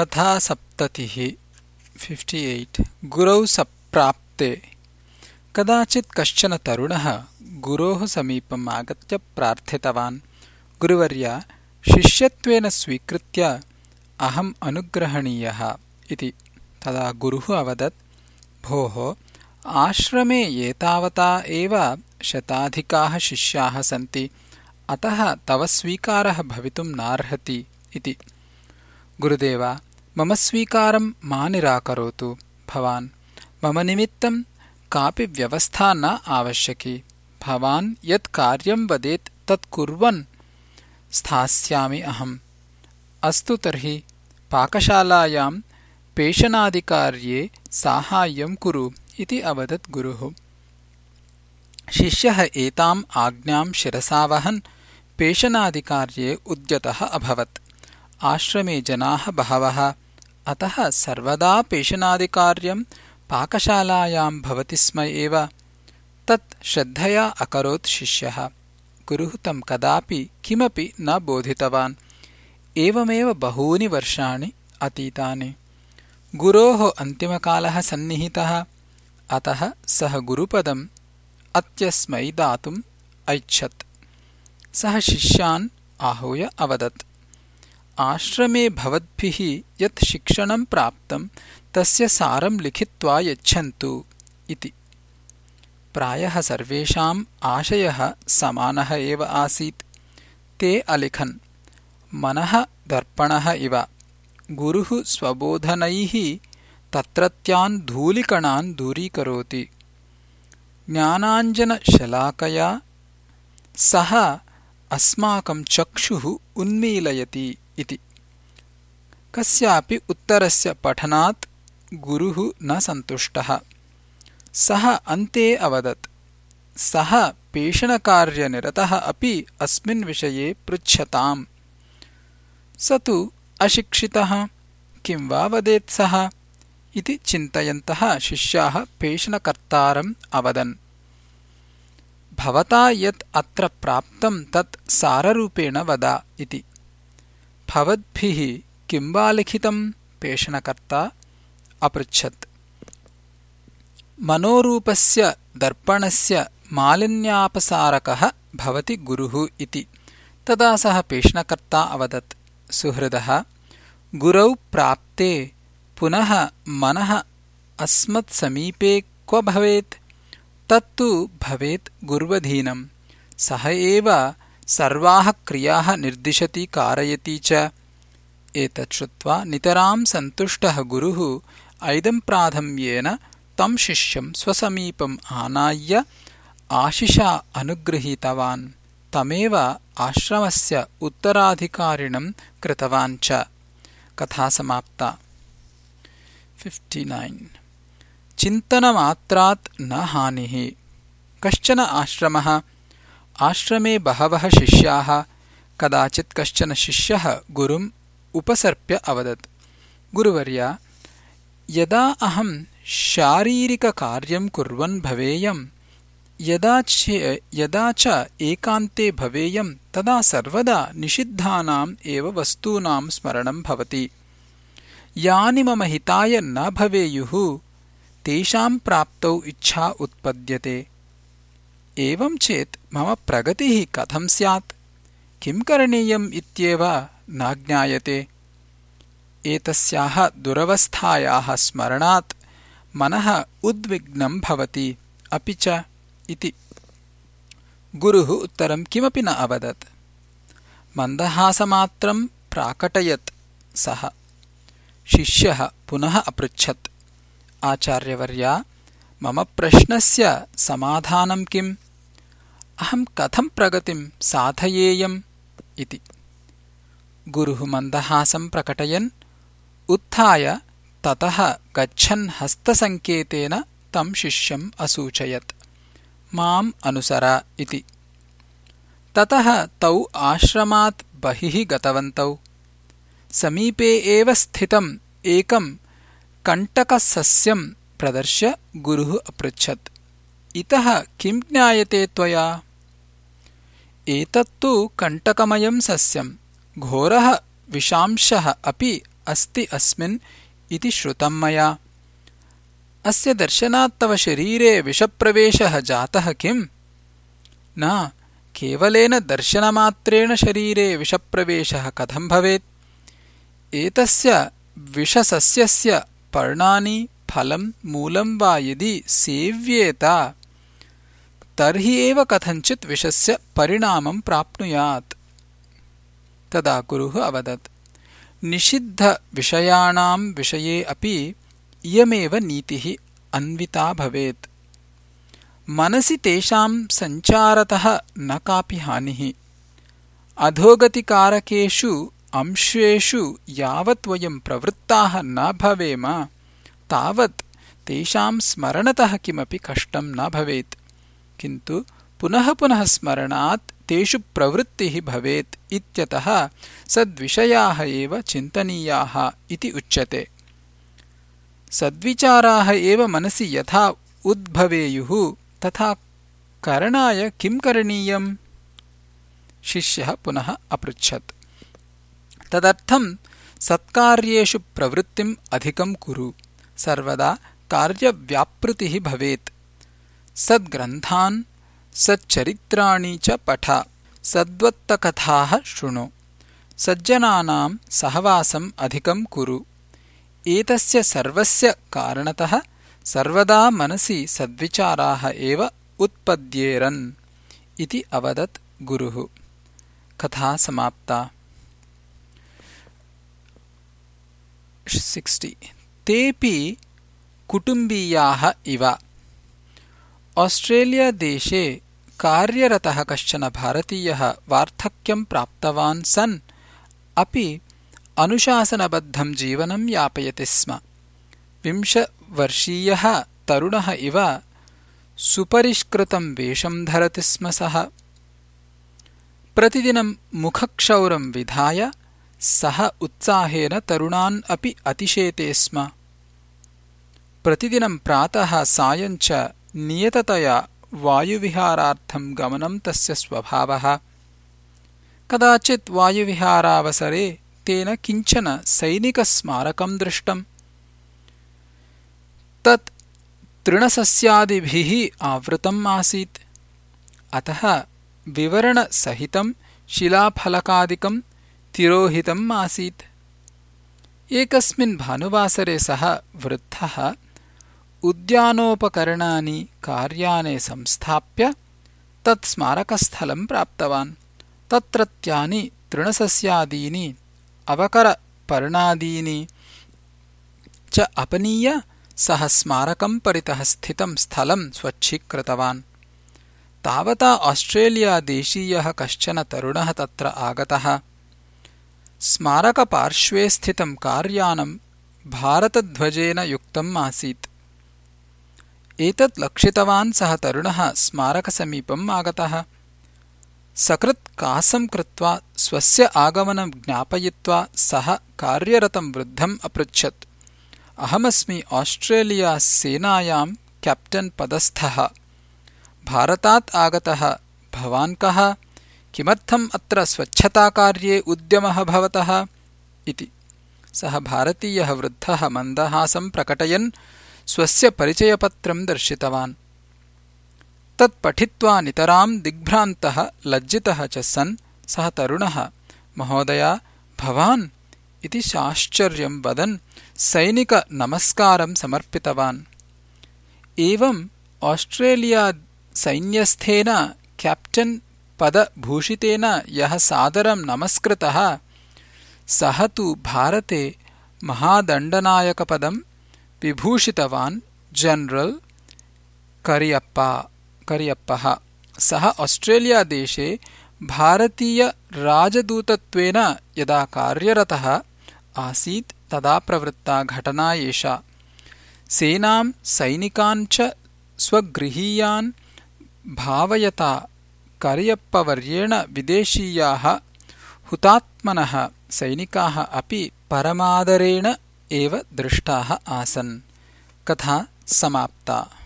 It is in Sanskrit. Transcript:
कथासप्ततिः फिफ्टि एय्ट् गुरौ सप्राप्ते। कदाचित् कश्चन तरुणः गुरोः समीपम् आगत्य प्रार्थितवान्। गुरुवर्य शिष्यत्वेन स्वीकृत्य अहम् अनुग्रहणीयः इति। तदा गुरुः अवदत् भोः आश्रमे एतावता एव शताधिकाः शिष्याः सन्ति अतः तव स्वीकारः भवितुम् नार्हति इति। गुरुदेव मम स्वीकारम् मा निराकरोतु भवान्। मम निमित्तम् कापि व्यवस्था न आवश्यकी। भवान् यत् कार्यम् वदेत् तत् कुर्वन्। स्थास्यामि अहम्। अस्तु तर्हि पाकशालायाम् पेषणादिकार्ये साहाय्यम् कुरु इति अवदत् गुरुः। शिष्यः एताम् आज्ञाम् शिरसावहन् पेषणादिकार्ये उद्यतः अभवत्। आश्रमे जनाः बहवः अतः सर्वदा पेषणादिकार्यम् पाकशालायाम् भवति स्म एव। तत् श्रद्धया अकरोत् शिष्यः। गुरुः तम् कदापि किमपि न बोधितवान्। एवमेव बहूनि वर्षाणि अतीतानि। गुरोः अन्तिमकालः सन्निहितः। अतः सः गुरुपदम् अत्यस्मै दातुम् ऐच्छत्। सः शिष्यान् आहूय अवदत् आश्रमे भवद्भिः यत् शिक्षणम् प्राप्तम् तस्य सारम् लिखित्वा यच्छन्तु इति। प्रायः सर्वेषाम् आशयः समानः एव आसीत्। ते अलिखन् मनः दर्पणः इव। गुरुः स्वबोधनैः तत्रत्यान् धूलिकणान् दूरीकरोति। ज्ञानाञ्जनशलाकया सः अस्माकम् चक्षुः उन्मीलयति इति। कस्यापि उत्तरस्य पठनात् गुरुः न सन्तुष्टः। सः अन्ते अवदत्। सः पेषणकार्यनिरतः अपि अस्मिन् विषये पृच्छताम्। स तु अशिक्षितः किम् वा वदेत् सः? इति चिन्तयन्तः शिष्याः पेषणकर्तारम् अवदन्। भवता यत् अत्र प्राप्तम् तत् साररूपेण वद इति भवद्भिः किम् वा लिखितम् पेषणकर्ता अपृच्छत्। मनोरूपस्य दर्पणस्य मालिन्यापसारकः भवति गुरुः इति। तदा सः पेषणकर्ता अवदत्। सुहृदः गुरौ प्राप्ते पुनः मनः अस्मत्समीपे क्व भवेत्? तत्तु भवेत् गुर्वधीनम् सः एव सर्वाः क्रियाः निर्दिशति कारयति च। एतत् श्रुत्वा नितराम् सन्तुष्टः गुरुः ऐदम्प्राथम्येन तम् शिष्यम् स्वसमीपम् आनाय्य आशिषा अनुगृहीतवान्। तमेव आश्रमस्य उत्तराधिकारिणम् कृतवान् च। कथा समाप्ता। चिन्तनमात्रात् न हानिः। कश्चन आश्रमः आश्रमे बहवः शिष्याः कदाचित् कश्चन शिष्यः गुरुम् उपसर्प्य अवदत्। गुरुवर्य यदा अहम् शारीरिककार्यम् कुर्वन् भवेयम् यदा च एकान्ते भवेयम् तदा सर्वदा निषिद्धानाम् एव वस्तूनाम् स्मरणम् भवति। यानि मम हिताय न भवेयुः तेषाम् प्राप्तौ इच्छा उत्पद्यते एवम् चेत् मम प्रगतिः कथम् स्यात्? किम् करणीयम् इत्येव न ज्ञायते एतस्याः दुरवस्थायाः स्मरणात् मनः उद्विग्नम् भवति। अपि च इति। गुरुः उत्तरम् किमपि न अवदत्। मन्दहासमात्रम् प्राकटयत् सः। शिष्यः पुनः अपृच्छत्। आचार्यवर्या मम प्रश्नस्य समाधानम् किम् अहम् कथम् प्रगतिम् साधयेयम् इति। गुरुः मन्दहासम् प्रकटयन् उत्थाय ततः गच्छन् हस्तसङ्केतेन तम् शिष्यम् असूचयत्। माम् अनुसर इति। ततः तौ आश्रमात् बहिः गतवन्तौ। समीपे एव स्थितम् एकम् कण्टकसस्यम् प्रदर्श्य गुरुः अपृच्छत्। इतः किम् ज्ञायते त्वया एतत्तु कण्टकमयम् सस्यम् घोरः विषांशः अपि अस्ति अस्मिन् इति श्रुतम् मया। अस्य दर्शनात् तव शरीरे विषप्रवेशः जातः किम् न केवलेन दर्शनमात्रेण शरीरे विषप्रवेशः कथम् भवेत्? एतस्य विषसस्यस्य पर्णानि फलम् मूलम् वा यदि सेव्येत तर्हि एव कथञ्चित् विषस्य परिणामम् प्राप्नुयात्। तदा गुरुः अवदत् निषिद्धविषयाणाम् विषये अपि इयमेव नीतिः अन्विता भवेत्। मनसि तेषाम् सञ्चारतः न कापि हानिः। अधोगतिकारकेषु अंशेषु यावत् वयम् प्रवृत्ताः न भवेम तावत् तेषाम् स्मरणतः किमपि कष्टम् न भवेत् किन्तु पुनः पुनः स्मरणात् तेषु प्रवृत्तिः भवेत् इत्यतः सद्विषयाः एव चिन्तनीयाः इति उच्यते। सद्विचाराः एव मनसि यथा उद्भवेयुः तथा करणाय किम् करणीयम्? शिष्यः पुनः अपृच्छत्। तदर्थम् सत्कार्येषु प्रवृत्तिम् अधिकम् कुरु। सर्वदा कार्यव्यापृतिः भवेत् सद्ग्रन्थान् सच्चरित्राणि च पठ। सद्वत्तकथाः शृणु। सज्जनानाम् सहवासम् अधिकम् कुरु। एतस्य सर्वस्य कारणतः सर्वदा मनसि सद्विचाराः एव उत्पद्येरन् इति अवदत् गुरुः। कथा समाप्ता। तेऽपि कुटुम्बीयाः इव आस्ट्रेलियादेशे कार्यरतः कश्चन भारतीयः वार्धक्यम् प्राप्तवान् सन्। अपि अनुशासनबद्धम् जीवनम् यापयति स्म। विंशवर्षीयः तरुणः इव सुपरिष्कृतम् वेषम् प्रतिदिनम् मुखक्षौरम् विधाय सः उत्साहेन तरुणान् अपि अतिशेते स्म। प्रतिदिनम् प्रातः सायञ्च नियततया वायुविहारार्थम् गमनम् तस्य स्वभावः। कदाचित् वायुविहारावसरे तेन किञ्चन सैनिकस्मारकम् दृष्टम् तत् तृणसस्यादिभिः आवृतम् आसीत्। अतः विवरणसहितम् शिलाफलकादिकम् तिरोहितम् आसीत्। एकस्मिन् भानुवासरे सः वृद्धः उद्यानोपकरणानि कार्याने संस्थाप्य तत् स्मारकस्थलम् प्राप्तवान्। तत्रत्यानि तृणसस्यादीनि अवकरपर्णादीनि च अपनीय सः स्मारकम् परितः स्थितम् स्थलम् स्वच्छीकृतवान्। तावता आस्ट्रेलियादेशीयः कश्चन तरुणः तत्र आगतः। स्मारकपार्श्वे स्थितम् कार्यानम् भारतध्वजेन युक्तम् आसीत् एतत् लक्षितवान् सः तरुणः स्मारकसमीपम् आगतः। सकृत्कासम् कृत्वा स्वस्य आगमनम् ज्ञापयित्वा सः कार्यरतम् वृद्धम् अपृच्छत्। अहमस्मि आस्ट्रेलियासेनायाम् केप्टन् पदस्थः। भारतात् आगतः। भवान् कः? किमर्थम् अत्र स्वच्छताकार्ये उद्यमः भवतः? इति। सः भारतीयः वृद्धः मन्दहासम् प्रकटयन् स्वस्य परिचयपत्रम् दर्शितवान्। तत् पठित्वा नितराम् दिग्भ्रान्तः लज्जितः च सन् सः तरुणः महोदय भवान् इति साश्चर्यम् वदन् सैनिकनमस्कारम् समर्पितवान्। एवम् आस्ट्रेलियासैन्यस्थेन केप्टन् पदभूषितेन यः सादरम् नमस्कृतः सः तु भारते महादण्डनायकपदम् विभूषितवान् जनरल् करियप्पः सः आस्ट्रेलियादेशे भारतीयराजदूतत्वेन यदा कार्यरतः आसीत् तदा प्रवृत्ता घटना एषा। सेनाम् सैनिकान् च स्वगृहीयान् भावयता करियप्पवर्येण विदेशीयाः हुतात्मनः सैनिकाः अपि परमादरेण एव दृष्टाः आसन्। कथा समाप्ता